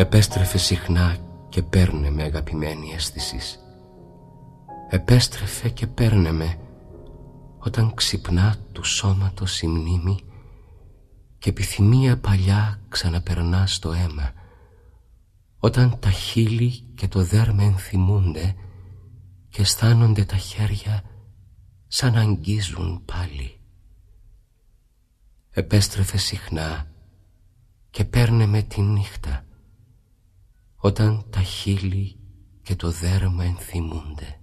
Επέστρεφε συχνά και παίρνε με αγαπημένη αίσθηση. Επέστρεφε και παίρνε με όταν ξυπνά του σώματος η μνήμη και επιθυμία παλιά ξαναπερνά στο αίμα όταν τα χείλη και το δέρμα ενθυμούνται και αισθάνονται τα χέρια σαν να αγγίζουν πάλι. Επέστρεφε συχνά και παίρνε με τη νύχτα όταν τα χείλη και το δέρμα ενθυμούνται.